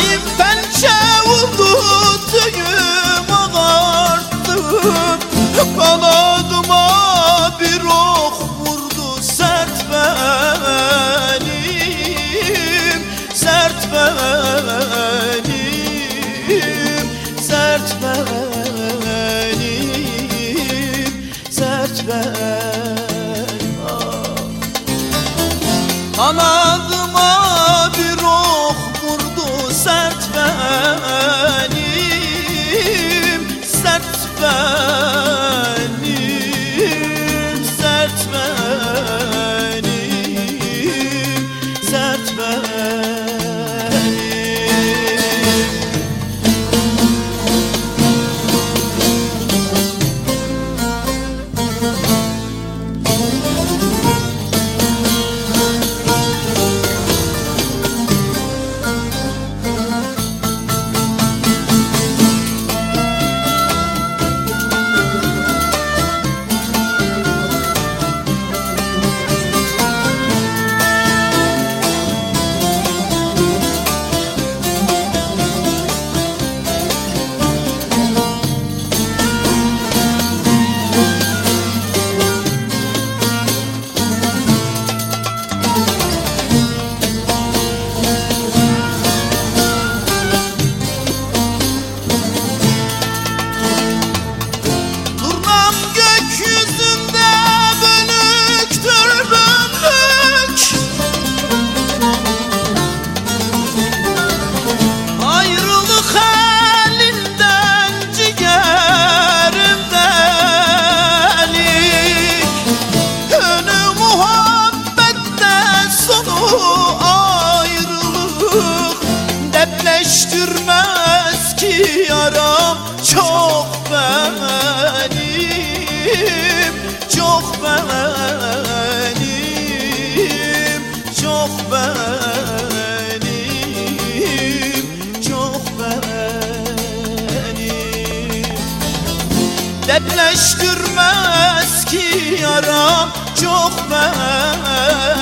Şahin pençe vurdu tüyüm Kanadıma bir ok vurdu sert benim Sert benim Sert benim Sert benim ah. Yaram çok benim Çok benim Çok benim Çok benim. Dertleştirmez ki yaram çok benim